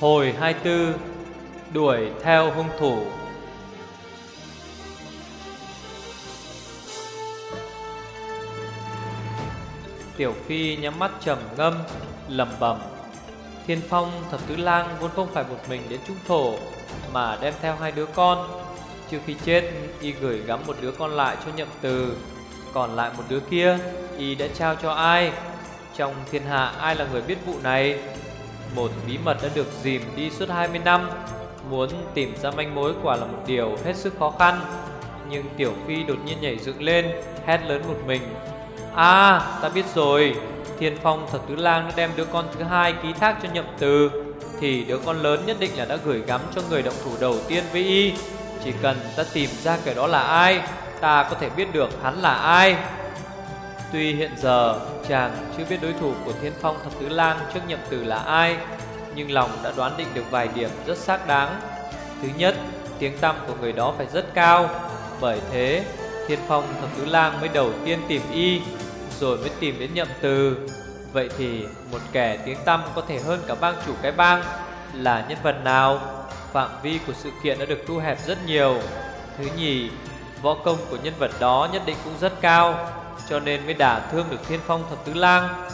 Hồi 24 Đuổi theo hung thủ. Tiểu Phi nhắm mắt trầm ngâm, lẩm bẩm. Thiên Phong, thập tứ lang vốn không phải một mình đến trung thổ, Mà đem theo hai đứa con. Trước khi chết, Y gửi gắm một đứa con lại cho nhậm từ. Còn lại một đứa kia, Y đã trao cho ai? Trong thiên hạ, ai là người biết vụ này? Một bí mật đã được dìm đi suốt 20 năm. Muốn tìm ra manh mối quả là một điều hết sức khó khăn, Nhưng Tiểu Phi đột nhiên nhảy dựng lên, Hét lớn một mình. À ta biết rồi, Thiên Phong thật tứ lang đã đem đứa con thứ hai ký thác cho nhậm từ, Thì đứa con lớn nhất định là đã gửi gắm cho người động thủ đầu tiên với y. Chỉ cần ta tìm ra kẻ đó là ai, Ta có thể biết được hắn là ai. Tuy hiện giờ chàng chưa biết đối thủ của Thiên Phong Thập Tứ Lang trước nhậm từ là ai Nhưng lòng đã đoán định được vài điểm rất xác đáng Thứ nhất, tiếng tăm của người đó phải rất cao Bởi thế, Thiên Phong Thập Tứ Lang mới đầu tiên tìm y rồi mới tìm đến nhậm từ. Vậy thì một kẻ tiếng tăm có thể hơn cả bang chủ cái bang là nhân vật nào? Phạm vi của sự kiện đã được thu hẹp rất nhiều. Thứ nhì, võ công của nhân vật đó nhất định cũng rất cao, cho nên mới đả thương được Thiên Phong Thập Tứ Lang.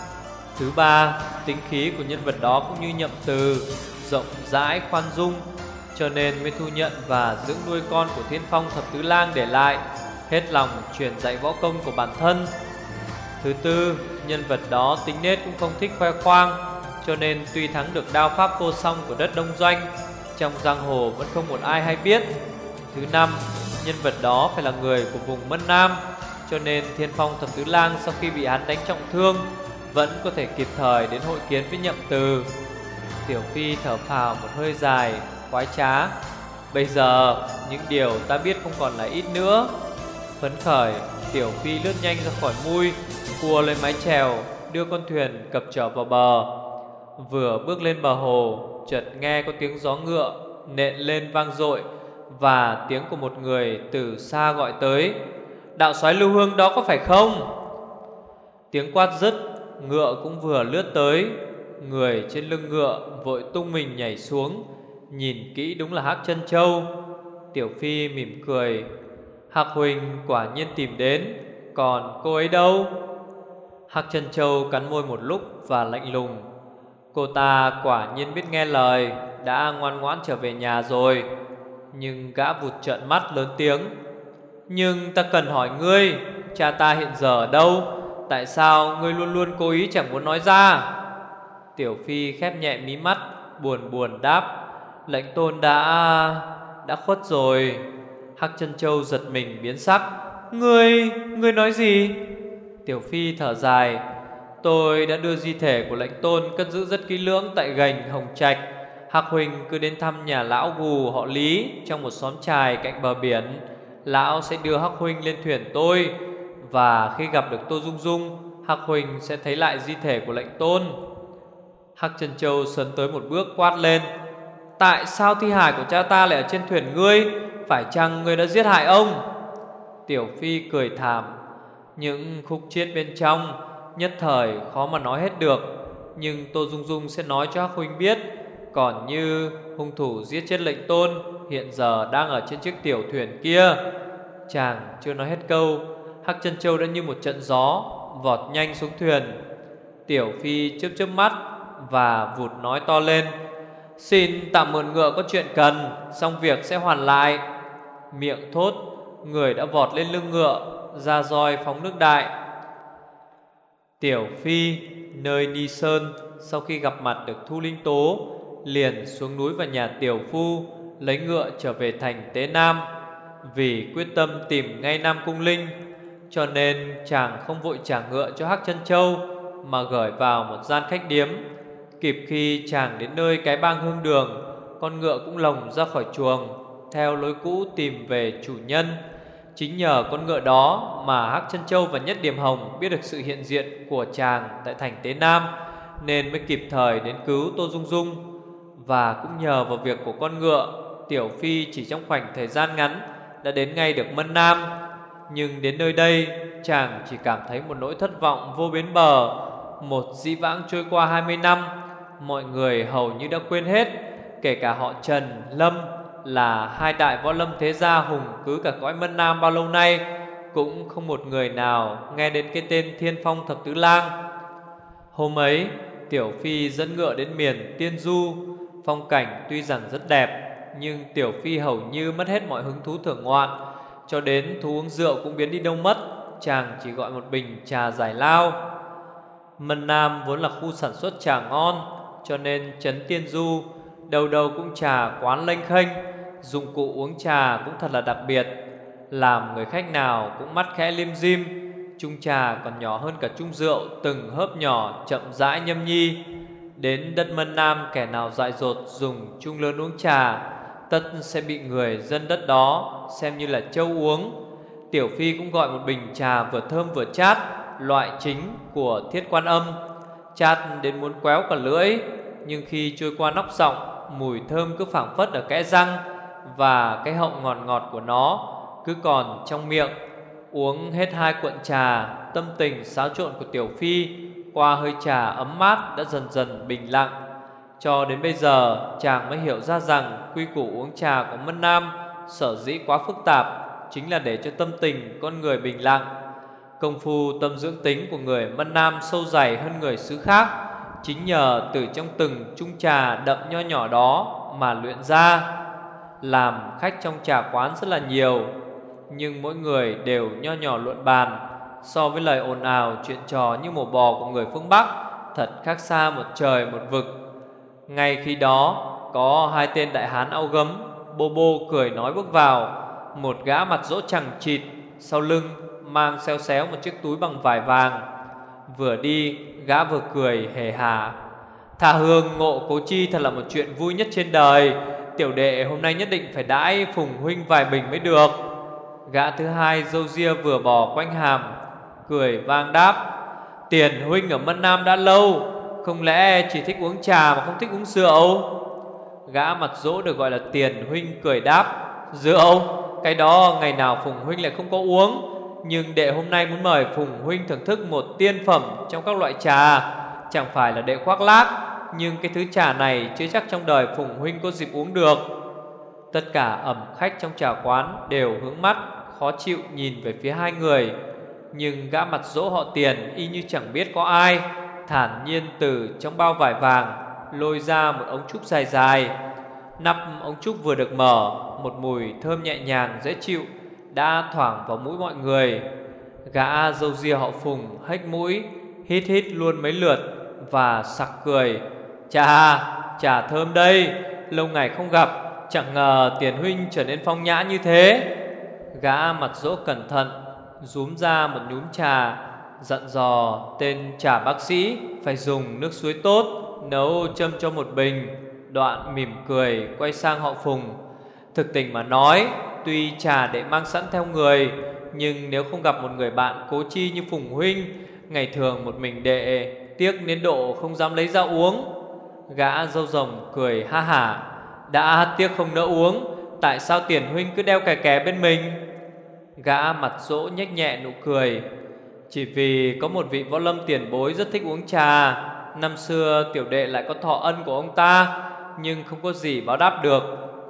Thứ ba, tính khí của nhân vật đó cũng như nhậm từ, rộng rãi khoan dung, cho nên mới thu nhận và dưỡng nuôi con của Thiên Phong Thập Tứ Lang để lại, hết lòng truyền dạy võ công của bản thân. Thứ tư, nhân vật đó tính nết cũng không thích khoe khoang, cho nên tuy thắng được đao pháp vô song của đất Đông Doanh, trong giang hồ vẫn không một ai hay biết. Thứ năm, nhân vật đó phải là người của vùng Mân Nam, cho nên Thiên Phong Thập Tứ Lang sau khi bị hắn đánh trọng thương vẫn có thể kịp thời đến hội kiến với Nhậm Từ. Tiểu Phi thở phào một hơi dài, quái trá. Bây giờ những điều ta biết không còn là ít nữa. Phấn khởi, Tiểu Phi lướt nhanh ra khỏi mui, cua lên mái chèo, đưa con thuyền cập trở vào bờ. Vừa bước lên bờ hồ, chợt nghe có tiếng gió ngựa nện lên vang dội và tiếng của một người từ xa gọi tới. Đạo soái Lưu Hương đó có phải không? Tiếng quát dứt, ngựa cũng vừa lướt tới, người trên lưng ngựa vội tung mình nhảy xuống, nhìn kỹ đúng là Hắc Chân Châu. Tiểu Phi mỉm cười, Hạc Huỳnh quả nhiên tìm đến Còn cô ấy đâu? Hạc Trần Châu cắn môi một lúc và lạnh lùng. Cô ta quả nhiên biết nghe lời Đã ngoan ngoãn trở về nhà rồi. Nhưng gã vụt trợn mắt lớn tiếng. Nhưng ta cần hỏi ngươi Cha ta hiện giờ ở đâu? Tại sao ngươi luôn luôn cố ý chẳng muốn nói ra? Tiểu Phi khép nhẹ mí mắt Buồn buồn đáp Lệnh tôn đã Đã khuất rồi. Hắc chân châu giật mình biến sắc Ngươi, ngươi nói gì? Tiểu Phi thở dài Tôi đã đưa di thể của lãnh tôn Cất giữ rất kỹ lưỡng tại gành Hồng Trạch. Hạc Huỳnh cứ đến thăm nhà lão gù họ Lý Trong một xóm trài cạnh bờ biển. Lão sẽ đưa Hắc huynh lên thuyền tôi, Và khi gặp được Tô Dung Dung, hắc huynh sẽ thấy lại di thể của lệnh tôn. Hắc Trần Châu sấn tới một bước quát lên, Tại sao thi hài của cha ta lại ở trên thuyền ngươi? Phải chăng ngươi đã giết hại ông? Tiểu Phi cười thảm, Những khúc chiết bên trong, Nhất thời khó mà nói hết được, Nhưng Tô Dung Dung sẽ nói cho Hắc Huynh biết. Còn như hung thủ giết chết lệnh tôn Hiện giờ đang ở trên chiếc tiểu thuyền kia. Chàng chưa nói hết câu, Hắc chân châu đã như một trận gió Vọt nhanh xuống thuyền. Tiểu Phi chớp chớp mắt Và vụt nói to lên, Xin tạm mượn ngựa có chuyện cần, Xong việc sẽ hoàn lại. Miệng thốt, Người đã vọt lên lưng ngựa, Ra roi phóng nước đại. Tiểu Phi, Nơi Ni Sơn, Sau khi gặp mặt được Thu Linh Tố, Liền xuống núi vào nhà Tiểu Phu Lấy ngựa trở về thành Tế Nam Vì quyết tâm tìm ngay Nam Cung Linh Cho nên chàng không vội trả ngựa cho Hắc chân Châu Mà gửi vào một gian khách điếm Kịp khi chàng đến nơi cái bang hương đường Con ngựa cũng lồng ra khỏi chuồng theo lối cũ tìm về chủ nhân. Chính nhờ con ngựa đó mà Hắc Chân Châu và Nhất Điểm Hồng biết được sự hiện diện của chàng tại thành Tế Nam nên mới kịp thời đến cứu Tô Dung Dung. Và cũng nhờ vào việc của con ngựa, Tiểu Phi chỉ trong khoảnh thời gian ngắn đã đến ngay được Mân Nam. Nhưng đến nơi đây, chàng chỉ cảm thấy một nỗi thất vọng vô biến bờ. Một dĩ vãng trôi qua 20 năm, mọi người hầu như đã quên hết Kể cả họ Trần, Lâm Là hai đại võ lâm thế gia hùng cứ cả cõi Mân Nam bao lâu nay Cũng không một người nào nghe đến cái tên Thiên Phong Thập Tứ Lang Hôm ấy Tiểu Phi dẫn ngựa đến miền Tiên Du Phong cảnh tuy rằng rất đẹp nhưng Tiểu Phi hầu như mất hết mọi hứng thú thưởng ngoạn. Cho đến thú uống rượu cũng biến đi đâu mất, Chàng chỉ gọi một bình trà giải lao. Mân Nam vốn là khu sản xuất trà ngon, Cho nên Trấn Tiên Du Đầu đầu cũng trà quán lênh khênh, Dụng cụ uống trà cũng thật là đặc biệt. Làm người khách nào cũng mắt khẽ lim dim, Chung trà còn nhỏ hơn cả chung rượu, Từng hớp nhỏ chậm rãi nhâm nhi. Đến đất Mân Nam kẻ nào dại dột dùng chung lớn uống trà Tất sẽ bị người dân đất đó xem như là châu uống. Tiểu Phi cũng gọi một bình trà vừa thơm vừa chát, Loại chính của thiết quan âm. Chát đến muốn quéo cả lưỡi, Nhưng khi trôi qua nóc giọng, Mùi thơm cứ phảng phất ở kẽ răng Và cái hậu ngọt ngọt của nó Cứ còn trong miệng. Uống hết hai cuộn trà, Tâm tình xáo trộn của Tiểu Phi Qua hơi trà ấm mát đã dần dần bình lặng. Cho đến bây giờ, chàng mới hiểu ra rằng Quy củ uống trà của Mân Nam Sở dĩ quá phức tạp Chính là để cho tâm tình con người bình lặng. Công phu, tâm dưỡng tính của người Mân Nam sâu dày hơn người xứ khác Chính nhờ từ trong từng chung trà đậm nho nhỏ đó mà luyện ra. Làm khách trong trà quán rất là nhiều, Nhưng mỗi người đều nho nhỏ luận bàn, So với lời ồn ào chuyện trò như mổ bò của người phương Bắc, Thật khác xa một trời một vực. Ngay khi đó, có hai tên đại hán áo gấm, Bô bô cười nói bước vào. Một gã mặt rỗ chẳng chịt, Sau lưng mang xeo xéo một chiếc túi bằng vải vàng. Vừa đi, gã vừa cười hề hà. Thà hương ngộ cố chi thật là một chuyện vui nhất trên đời. Tiểu đệ, hôm nay nhất định phải đãi Phùng huynh vài bình mới được. Gã thứ hai dâu ria vừa bò quanh hàm, Cười vang đáp. Tiền huynh ở Mân Nam đã lâu không lẽ chỉ thích uống trà mà không thích uống rượu Gã mặt dỗ được gọi là tiền huynh cười đáp Rượu Cái đó ngày nào Phùng huynh lại không có uống. Nhưng đệ hôm nay muốn mời Phùng Huynh thưởng thức một tiên phẩm trong các loại trà. Chẳng phải là đệ khoác lác, Nhưng cái thứ trà này chưa chắc trong đời Phùng Huynh có dịp uống được. Tất cả ẩm khách trong trà quán đều hướng mắt, Khó chịu nhìn về phía hai người. Nhưng gã mặt dỗ họ tiền y như chẳng biết có ai. Thản nhiên từ trong bao vải vàng Lôi ra một ống trúc dài dài Nắp ống trúc vừa được mở Một mùi thơm nhẹ nhàng dễ chịu đã thoảng vào mũi mọi người. Gã dâu ria họ Phùng hếch mũi, hít hít luôn mấy lượt và sặc cười. Chà, chà thơm đây, lâu ngày không gặp, chẳng ngờ tiền huynh trở nên phong nhã như thế. Gã mặt dỗ cẩn thận, rúm ra một nhúm trà, dặn dò tên trà bác sĩ phải dùng nước suối tốt, nấu châm cho một bình. Đoạn mỉm cười quay sang họ Phùng. Thực tình mà nói, Tuy trà để mang sẵn theo người Nhưng nếu không gặp một người bạn cố chi như Phùng Huynh Ngày thường một mình đệ Tiếc đến độ không dám lấy ra uống Gã dâu rồng cười ha hả Đã tiếc không nỡ uống Tại sao tiền huynh cứ đeo kè kè bên mình Gã mặt dỗ nhếch nhẹ nụ cười chỉ vì có một vị võ lâm tiền bối rất thích uống trà, Năm xưa tiểu đệ lại có thọ ân của ông ta, Nhưng không có gì báo đáp được,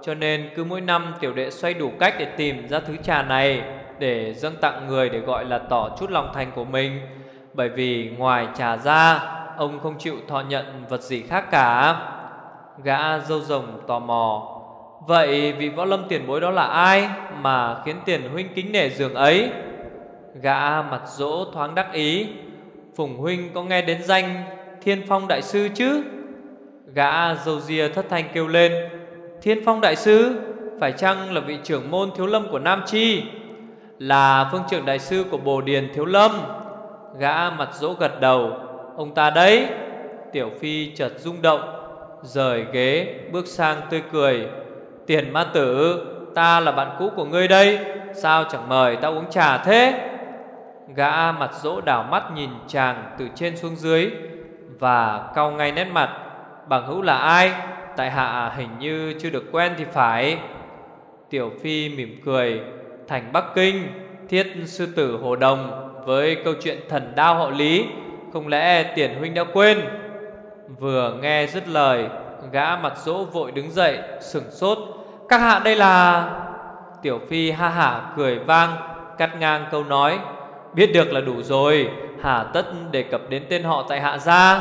cho nên cứ mỗi năm tiểu đệ xoay đủ cách để tìm ra thứ trà này, Để dâng tặng người để gọi là tỏ chút lòng thành của mình. Bởi vì ngoài trà ra, Ông không chịu thọ nhận vật gì khác cả. Gã dâu rồng tò mò, Vậy vị võ lâm tiền bối đó là ai Mà khiến tiền huynh kính nể giường ấy? Gã mặt dỗ thoáng đắc ý. Phùng huynh có nghe đến danh Thiên phong đại sư chứ? Gã dầu dìa thất thanh kêu lên. Thiên Phong Đại Sư, Phải chăng là vị trưởng môn thiếu lâm của Nam Chi? Là phương trưởng đại sư của Bồ Điền Thiếu Lâm. Gã mặt dỗ gật đầu. Ông ta đấy. Tiểu Phi chợt rung động, Rời ghế, bước sang tươi cười. Tiền ma tử, Ta là bạn cũ của ngươi đây. Sao chẳng mời ta uống trà thế? Gã mặt dỗ đảo mắt nhìn chàng từ trên xuống dưới Và cau ngay nét mặt. Bằng hữu là ai? Tại hạ hình như chưa được quen thì phải. Tiểu Phi mỉm cười. Thành Bắc Kinh, Thiết sư tử Hồ Đồng Với câu chuyện thần đao họ Lý, Không lẽ tiền huynh đã quên? Vừa nghe dứt lời, Gã mặt dỗ vội đứng dậy, Sửng sốt. Các hạ đây là Tiểu Phi ha hả cười vang, Cắt ngang câu nói. Biết được là đủ rồi. Hà tất đề cập đến tên họ tại hạ gia.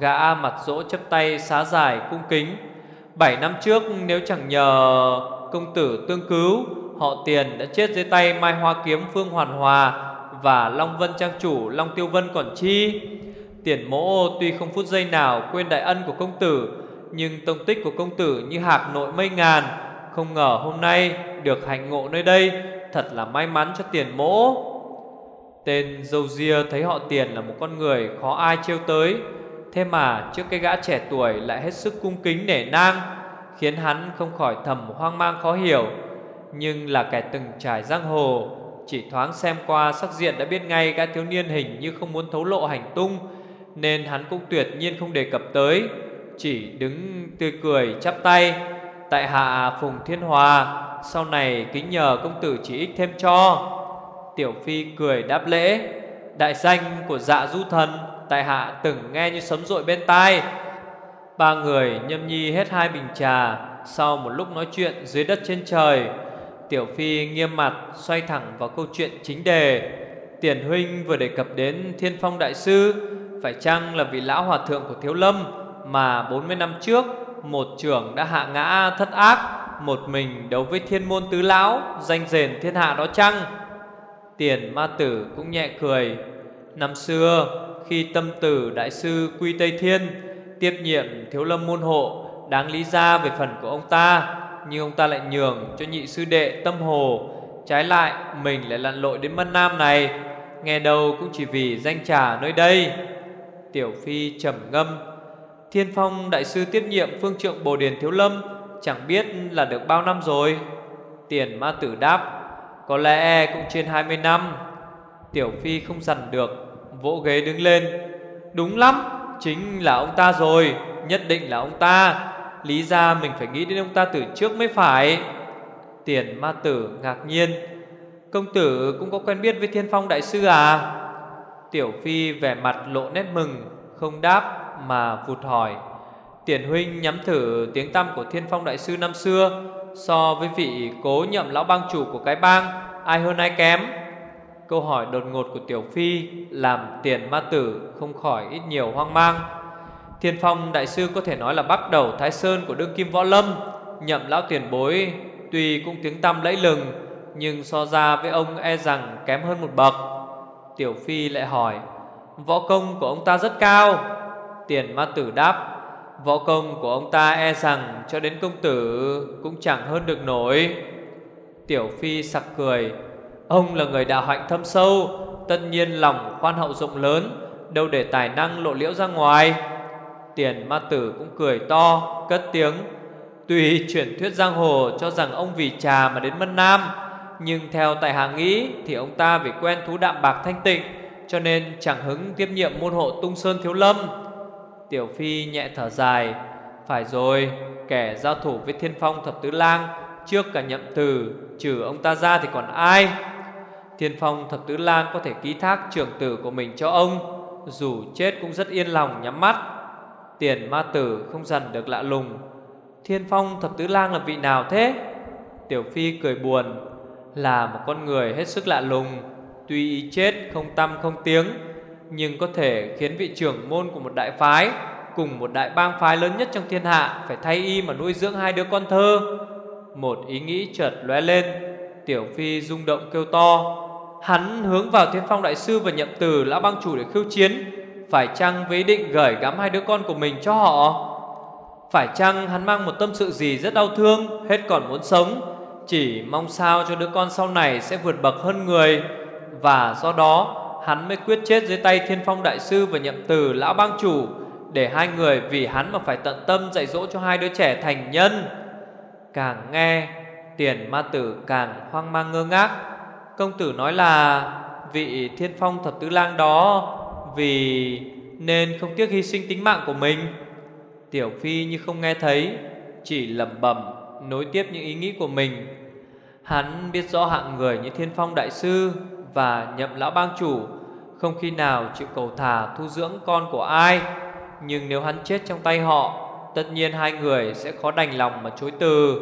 Gã mặt dỗ chấp tay xá dài cung kính. Bảy năm trước, nếu chẳng nhờ công tử tương cứu, Họ tiền đã chết dưới tay Mai Hoa Kiếm Phương Hoàn Hòa Và Long Vân Trang Chủ Long Tiêu Vân còn chi. Tiền mỗ tuy không phút giây nào quên đại ân của công tử, Nhưng tông tích của công tử như hạc nội mây ngàn. Không ngờ hôm nay được hành ngộ nơi đây, Thật là may mắn cho tiền mỗ. Tên dâu ria thấy họ tiền là một con người khó ai trêu tới. Thế mà trước cái gã trẻ tuổi lại hết sức cung kính nể nang, Khiến hắn không khỏi thầm hoang mang khó hiểu. Nhưng là kẻ từng trải giang hồ, Chỉ thoáng xem qua sắc diện đã biết ngay gã thiếu niên hình như không muốn thấu lộ hành tung, Nên hắn cũng tuyệt nhiên không đề cập tới, Chỉ đứng tươi cười chắp tay. Tại hạ Phùng Thiên Hòa, Sau này kính nhờ công tử chỉ ích thêm cho. Tiểu Phi cười đáp lễ. Đại danh của dạ du thần, Tại hạ từng nghe như sấm rội bên tai. Ba người nhâm nhi hết hai bình trà, Sau một lúc nói chuyện dưới đất trên trời, Tiểu Phi nghiêm mặt xoay thẳng vào câu chuyện chính đề. Tiền huynh vừa đề cập đến Thiên Phong Đại Sư, Phải chăng là vị lão hòa thượng của Thiếu Lâm Mà 40 năm trước Một trưởng đã hạ ngã thất ác, Một mình đấu với thiên môn tứ lão, Danh rền thiên hạ đó chăng? Tiền ma tử cũng nhẹ cười. Năm xưa, khi tâm tử đại sư Quy Tây Thiên Tiếp nhiệm thiếu lâm môn hộ, Đáng lý ra về phần của ông ta, Nhưng ông ta lại nhường cho nhị sư đệ tâm hồ. Trái lại, mình lại lặn lội đến Mân Nam này, Nghe đâu cũng chỉ vì danh trà nơi đây. Tiểu Phi trầm ngâm. Thiên Phong đại sư tiếp nhiệm phương trượng Bồ Điền Thiếu Lâm, Chẳng biết là được bao năm rồi? Tiền ma tử đáp. Có lẽ cũng trên 20 năm, Tiểu Phi không dằn được, Vỗ ghế đứng lên. Đúng lắm, Chính là ông ta rồi, Nhất định là ông ta. Lý ra mình phải nghĩ đến ông ta từ trước mới phải. Tiền ma tử ngạc nhiên. Công tử cũng có quen biết với thiên phong đại sư à? Tiểu Phi vẻ mặt lộ nét mừng, Không đáp mà vụt hỏi. Tiền huynh nhắm thử tiếng tăm của thiên phong đại sư năm xưa. So với vị cố nhậm lão bang chủ của cái bang, Ai hơn ai kém? Câu hỏi đột ngột của Tiểu Phi Làm tiền ma tử không khỏi ít nhiều hoang mang. Thiên Phong đại sư có thể nói là bắt đầu Thái Sơn của đương kim võ lâm. Nhậm lão tiền bối, Tuy cũng tiếng tăm lẫy lừng, Nhưng so ra với ông e rằng kém hơn một bậc. Tiểu Phi lại hỏi, Võ công của ông ta rất cao. Tiền ma tử đáp Võ công của ông ta e rằng Cho đến công tử cũng chẳng hơn được nổi. Tiểu Phi sặc cười. Ông là người đạo hạnh thâm sâu, Tất nhiên lòng khoan hậu rộng lớn, Đâu để tài năng lộ liễu ra ngoài. Tiền ma tử cũng cười to, Cất tiếng. Tuy truyền thuyết giang hồ cho rằng ông vì trà mà đến Mân Nam, Nhưng theo tại hạ nghĩ Thì ông ta vì quen thú đạm bạc thanh tịnh, Cho nên chẳng hứng tiếp nhiệm môn hộ tung sơn thiếu lâm. Tiểu Phi nhẹ thở dài. Phải rồi, Kẻ giao thủ với thiên phong thập tứ lang, Trước cả nhậm từ, Trừ ông ta ra thì còn ai? Thiên Phong Thập Tứ Lang có thể ký thác trưởng tử của mình cho ông, Dù chết cũng rất yên lòng nhắm mắt. Tiền ma tử không dần được lạ lùng. Thiên Phong Thập Tứ Lang là vị nào thế? Tiểu Phi cười buồn. Là một con người hết sức lạ lùng, Tuy ý chết không tâm không tiếng nhưng có thể khiến vị trưởng môn của một đại phái Cùng một đại bang phái lớn nhất trong thiên hạ Phải thay y mà nuôi dưỡng hai đứa con thơ. Một ý nghĩ chợt lóe lên, Tiểu Phi rung động kêu to. Hắn hướng vào Thiên Phong Đại Sư và nhậm từ Lão băng chủ để khiêu chiến, Phải chăng với ý định gửi gắm hai đứa con của mình cho họ? Phải chăng hắn mang một tâm sự gì rất đau thương, Hết còn muốn sống, Chỉ mong sao cho đứa con sau này sẽ vượt bậc hơn người? Và do đó hắn mới quyết chết dưới tay Thiên Phong Đại Sư và nhậm từ Lão bang chủ, Để hai người vì hắn mà phải tận tâm dạy dỗ cho hai đứa trẻ thành nhân. Càng nghe, Tiền ma tử càng hoang mang ngơ ngác. Công tử nói là, Vị thiên phong thập tứ lang đó, Vì nên không tiếc hy sinh tính mạng của mình. Tiểu Phi như không nghe thấy, Chỉ lẩm bẩm, Nối tiếp những ý nghĩ của mình. Hắn biết rõ hạng người như thiên phong đại sư và nhậm lão bang chủ. Không khi nào chịu cầu thả thu dưỡng con của ai, Nhưng nếu hắn chết trong tay họ, Tất nhiên hai người sẽ khó đành lòng mà chối từ.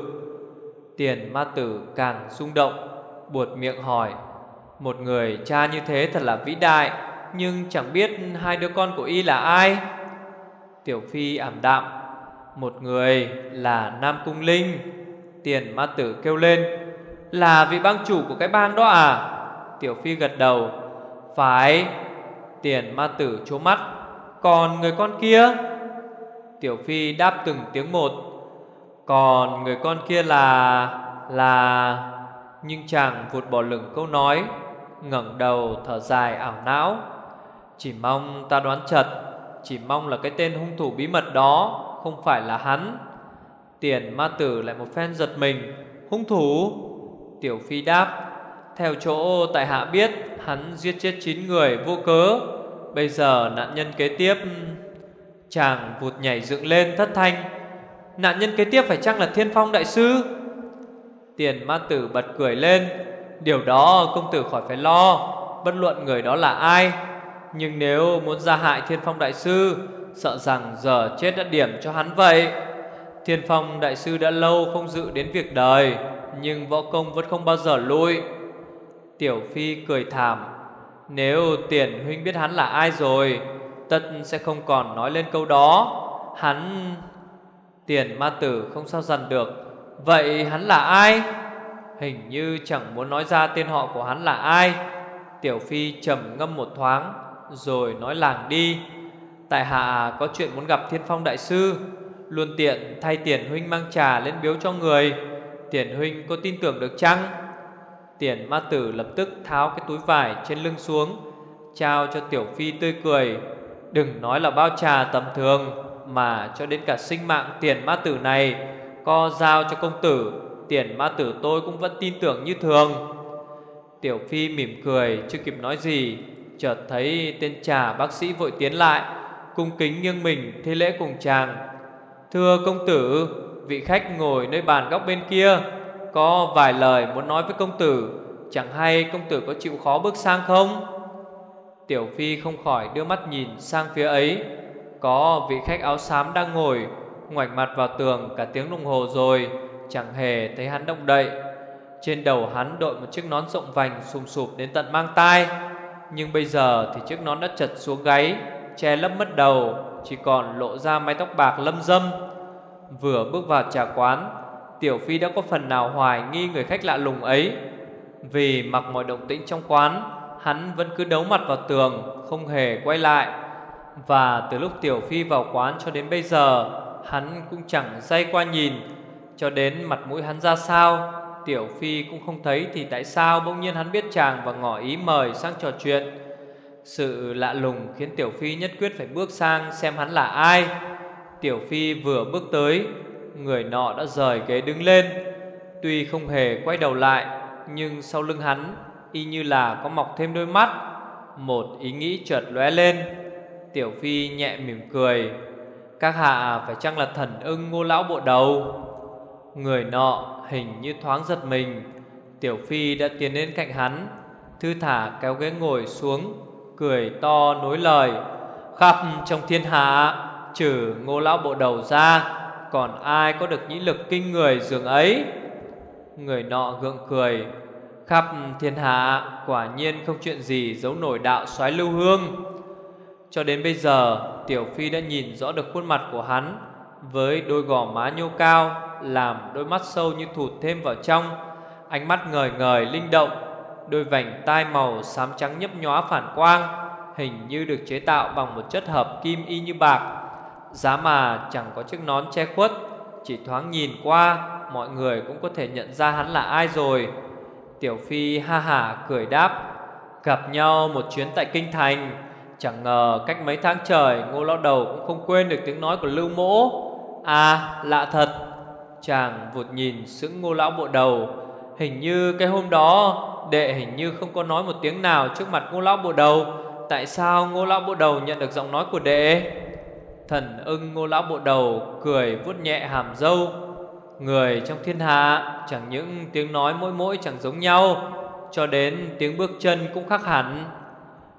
Tiền ma tử càng rung động, Buột miệng hỏi, Một người cha như thế thật là vĩ đại, Nhưng chẳng biết hai đứa con của y là ai? Tiểu Phi ảm đạm, Một người là Nam Cung Linh. Tiền ma tử kêu lên, Là vị bang chủ của cái bang đó à? Tiểu Phi gật đầu, Phải, Tiền ma tử chố mắt, Còn người con kia? Tiểu Phi đáp từng tiếng một, Còn người con kia là Là Nhưng chàng vụt bỏ lửng câu nói, ngẩng đầu thở dài ảo não, Chỉ mong ta đoán chật, Chỉ mong là cái tên hung thủ bí mật đó Không phải là hắn. Tiền ma tử lại một phen giật mình, Hung thủ? Tiểu Phi đáp theo chỗ tại hạ biết, Hắn giết chết 9 người vô cớ. Bây giờ nạn nhân kế tiếp, Chàng vụt nhảy dựng lên thất thanh. Nạn nhân kế tiếp phải chăng là Thiên Phong Đại Sư? Tiền ma tử bật cười lên. Điều đó công tử khỏi phải lo, Bất luận người đó là ai. Nhưng nếu muốn ra hại Thiên Phong Đại Sư, Sợ rằng giờ chết đã điểm cho hắn vậy. Thiên Phong Đại Sư đã lâu không dự đến việc đời, Nhưng võ công vẫn không bao giờ lui. Tiểu Phi cười thảm. Nếu tiền huynh biết hắn là ai rồi, Tất sẽ không còn nói lên câu đó. Hắn, Tiền ma tử không sao dằn được. Vậy hắn là ai? Hình như chẳng muốn nói ra tên họ của hắn là ai. Tiểu Phi trầm ngâm một thoáng, Rồi nói làng đi. Tại hạ có chuyện muốn gặp Thiên Phong Đại Sư. Luôn tiện thay tiền huynh mang trà lên biếu cho người. Tiền huynh có tin tưởng được chăng? Tiền ma tử lập tức tháo cái túi vải trên lưng xuống, Trao cho Tiểu Phi tươi cười. Đừng nói là bao trà tầm thường, Mà cho đến cả sinh mạng tiền ma tử này Co giao cho công tử, Tiền ma tử tôi cũng vẫn tin tưởng như thường. Tiểu Phi mỉm cười, Chưa kịp nói gì, Chợt thấy tên trà bác sĩ vội tiến lại, Cung kính nghiêng mình Thế lễ cùng chàng. Thưa công tử, Vị khách ngồi nơi bàn góc bên kia, Có vài lời muốn nói với công tử. Chẳng hay công tử có chịu khó bước sang không? Tiểu Phi không khỏi đưa mắt nhìn sang phía ấy. Có vị khách áo xám đang ngồi, Ngoảnh mặt vào tường cả tiếng đồng hồ rồi, Chẳng hề thấy hắn động đậy. Trên đầu hắn đội một chiếc nón rộng vành Sùm sụp đến tận mang tai. Nhưng bây giờ thì chiếc nón đã chật xuống gáy, Che lấp mất đầu, Chỉ còn lộ ra mái tóc bạc lâm dâm. Vừa bước vào trà quán, Tiểu Phi đã có phần nào hoài nghi người khách lạ lùng ấy. Vì mặc mọi động tĩnh trong quán, Hắn vẫn cứ đấu mặt vào tường, Không hề quay lại. Và từ lúc Tiểu Phi vào quán cho đến bây giờ, Hắn cũng chẳng say qua nhìn. Cho đến mặt mũi hắn ra sao, Tiểu Phi cũng không thấy Thì tại sao bỗng nhiên hắn biết chàng Và ngỏ ý mời sang trò chuyện. Sự lạ lùng khiến Tiểu Phi nhất quyết phải bước sang xem hắn là ai. Tiểu Phi vừa bước tới, Người nọ đã rời ghế đứng lên. Tuy không hề quay đầu lại nhưng sau lưng hắn, Y như là có mọc thêm đôi mắt, Một ý nghĩ chợt lóe lên. Tiểu Phi nhẹ mỉm cười. Các hạ phải chăng là thần ưng ngô lão bộ đầu? Người nọ hình như thoáng giật mình. Tiểu Phi đã tiến đến cạnh hắn, Thư thả kéo ghế ngồi xuống, Cười to nối lời. Khắp trong thiên hạ, Trừ ngô lão bộ đầu ra, Còn ai có được nhĩ lực kinh người dường ấy? Người nọ gượng cười, Khắp thiên hạ quả nhiên không chuyện gì giấu nổi đạo soái lưu hương. Cho đến bây giờ, Tiểu Phi đã nhìn rõ được khuôn mặt của hắn Với đôi gò má nhô cao, Làm đôi mắt sâu như thụt thêm vào trong, Ánh mắt ngời ngời, linh động, Đôi vành tai màu xám trắng nhấp nhóa phản quang, Hình như được chế tạo bằng một chất hợp kim y như bạc. Giá mà chẳng có chiếc nón che khuất, Chỉ thoáng nhìn qua Mọi người cũng có thể nhận ra hắn là ai rồi. Tiểu Phi ha hả cười đáp, Gặp nhau một chuyến tại Kinh Thành. Chẳng ngờ cách mấy tháng trời, Ngô Lão Đầu cũng không quên được tiếng nói của Lưu Mỗ. À lạ thật. Chàng vụt nhìn sững Ngô Lão Bộ Đầu. Hình như cái hôm đó, Đệ hình như không có nói một tiếng nào Trước mặt Ngô Lão Bộ Đầu. Tại sao Ngô Lão Bộ Đầu nhận được giọng nói của đệ? Thần ưng Ngô Lão Bộ Đầu Cười vuốt nhẹ hàm dâu Người trong thiên hạ, chẳng những tiếng nói mỗi mỗi chẳng giống nhau, Cho đến tiếng bước chân cũng khác hẳn.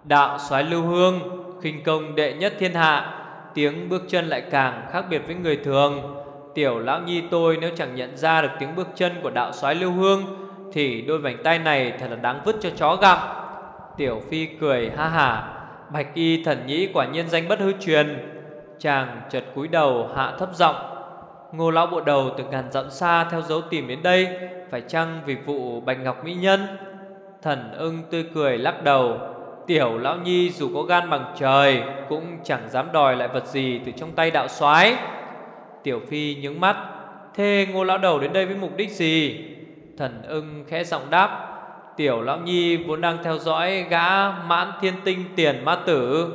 Đạo soái lưu hương khinh công đệ nhất thiên hạ, Tiếng bước chân lại càng khác biệt với người thường. Tiểu lão nhi tôi nếu chẳng nhận ra được tiếng bước chân của đạo soái lưu hương, Thì đôi vành tay này thật là đáng vứt cho chó gặm. Tiểu phi cười ha hả, Bạch y thần nhĩ quả nhiên danh bất hư truyền. Chàng chợt cúi đầu hạ thấp giọng Ngô lão bộ đầu từ ngàn dặm xa theo dấu tìm đến đây, Phải chăng vì vụ bạch ngọc mỹ nhân? Thần ưng tươi cười lắc đầu. Tiểu lão nhi dù có gan bằng trời, Cũng chẳng dám đòi lại vật gì từ trong tay đạo soái. Tiểu phi nhướng mắt. Thế ngô lão đầu đến đây với mục đích gì? Thần ưng khẽ giọng đáp. Tiểu lão nhi vốn đang theo dõi gã mãn thiên tinh tiền ma tử.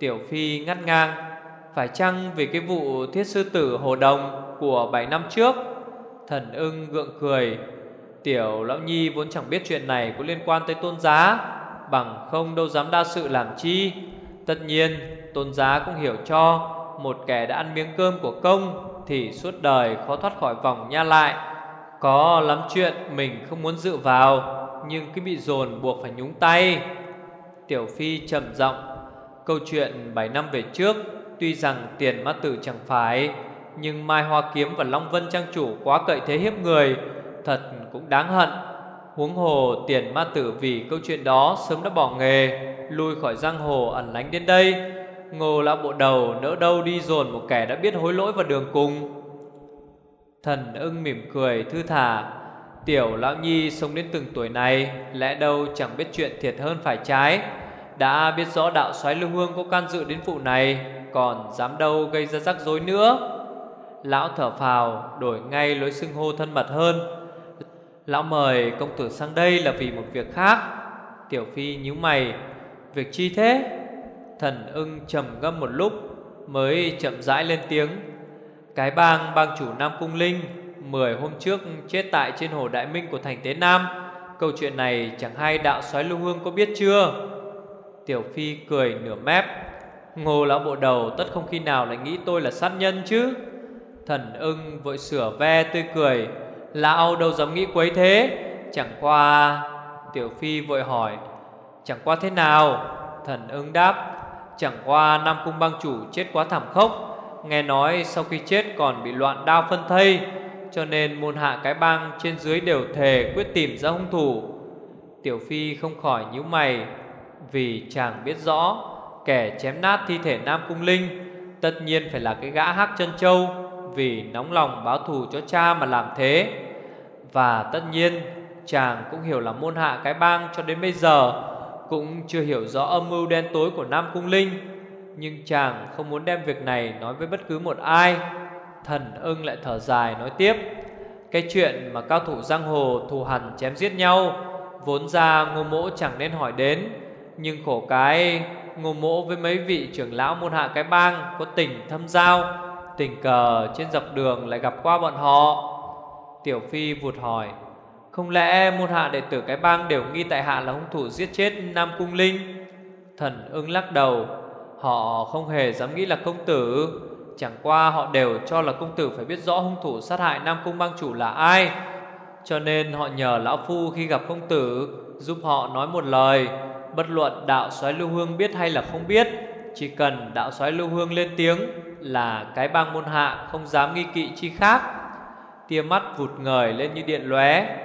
Tiểu phi ngắt ngang. Phải chăng vì cái vụ thiết sư tử hồ đồng của 7 năm trước? Thần ưng gượng cười. Tiểu lão nhi vốn chẳng biết chuyện này có liên quan tới tôn giá, Bằng không đâu dám đa sự làm chi. Tất nhiên, tôn giá cũng hiểu cho, Một kẻ đã ăn miếng cơm của công Thì suốt đời khó thoát khỏi vòng nha lại. Có lắm chuyện mình không muốn dự vào, Nhưng cứ bị dồn buộc phải nhúng tay. Tiểu Phi trầm giọng, Câu chuyện 7 năm về trước Tuy rằng tiền ma tử chẳng phải, Nhưng Mai Hoa Kiếm và Long Vân Trang Chủ quá cậy thế hiếp người, Thật cũng đáng hận. Huống hồ tiền ma tử vì câu chuyện đó Sớm đã bỏ nghề, Lui khỏi giang hồ ẩn lánh đến đây. Ngô lão bộ đầu nỡ đâu đi dồn Một kẻ đã biết hối lỗi vào đường cùng. Thần ưng mỉm cười thư thả, Tiểu lão nhi sống đến từng tuổi này, Lẽ đâu chẳng biết chuyện thiệt hơn phải trái. Đã biết rõ đạo soái lưu hương có can dự đến vụ này còn dám đâu gây ra rắc rối nữa. Lão thở phào, Đổi ngay lối xưng hô thân mật hơn. Lão mời công tử sang đây là vì một việc khác. Tiểu Phi nhíu mày. Việc chi thế? Thần ưng trầm ngâm một lúc, Mới chậm rãi lên tiếng. Cái bang bang chủ Nam Cung Linh, Mười hôm trước chết tại trên hồ Đại Minh của thành Tế Nam. Câu chuyện này chẳng hay đạo soái lưu hương có biết chưa? Tiểu Phi cười nửa mép. Ngô lão bộ đầu, tất không khi nào lại nghĩ tôi là sát nhân chứ? Thần ưng vội sửa ve tươi cười. Lão đâu dám nghĩ quấy thế? Chẳng qua, Tiểu Phi vội hỏi. Chẳng qua thế nào? Thần ưng đáp. Chẳng qua Nam Cung bang chủ chết quá thảm khốc. Nghe nói sau khi chết còn bị loạn đao phân thây, Cho nên môn hạ cái bang trên dưới đều thề quyết tìm ra hung thủ. Tiểu Phi không khỏi nhíu mày, Vì chàng biết rõ Kẻ chém nát thi thể Nam Cung Linh, Tất nhiên phải là cái gã hắc chân châu Vì nóng lòng báo thù cho cha mà làm thế. Và tất nhiên, chàng cũng hiểu là môn hạ cái bang cho đến bây giờ, Cũng chưa hiểu rõ âm mưu đen tối của Nam Cung Linh. Nhưng chàng không muốn đem việc này nói với bất cứ một ai. Thần ưng lại thở dài nói tiếp, Cái chuyện mà cao thủ giang hồ thù hằn chém giết nhau, Vốn ra ngô mỗ chẳng nên hỏi đến, Nhưng khổ cái ngô mỗ với mấy vị trưởng lão môn hạ cái bang Có tình thâm giao, Tình cờ trên dọc đường lại gặp qua bọn họ. Tiểu Phi vụt hỏi, Không lẽ môn hạ đệ tử cái bang đều nghi tại hạ là hung thủ giết chết Nam Cung Linh? Thần ưng lắc đầu, Họ không hề dám nghĩ là công tử. Chẳng qua họ đều cho là công tử phải biết rõ hung thủ sát hại Nam Cung bang chủ là ai. Cho nên họ nhờ Lão Phu khi gặp công tử, Giúp họ nói một lời. Bất luận đạo soái lưu hương biết hay là không biết, Chỉ cần đạo soái lưu hương lên tiếng Là cái bang môn hạ không dám nghi kỵ chi khác. Tia mắt vụt ngời lên như điện lóe,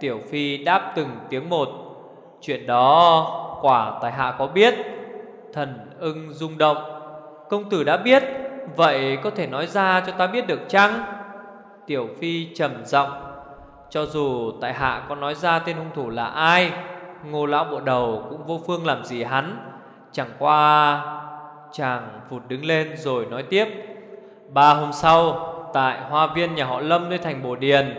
Tiểu Phi đáp từng tiếng một. Chuyện đó quả tại hạ có biết, Thần ưng rung động. Công tử đã biết, Vậy có thể nói ra cho ta biết được chăng? Tiểu Phi trầm giọng. Cho dù tại hạ có nói ra tên hung thủ là ai Ngô lão bộ đầu cũng vô phương làm gì hắn. Chẳng qua, Chàng phụt đứng lên rồi nói tiếp. Ba hôm sau, Tại hoa viên nhà họ Lâm nơi thành Bồ Điền,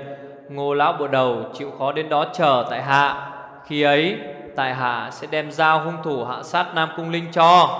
Ngô lão bộ đầu chịu khó đến đó chờ tại hạ. Khi ấy, Tại hạ sẽ đem giao hung thủ hạ sát Nam Cung Linh cho.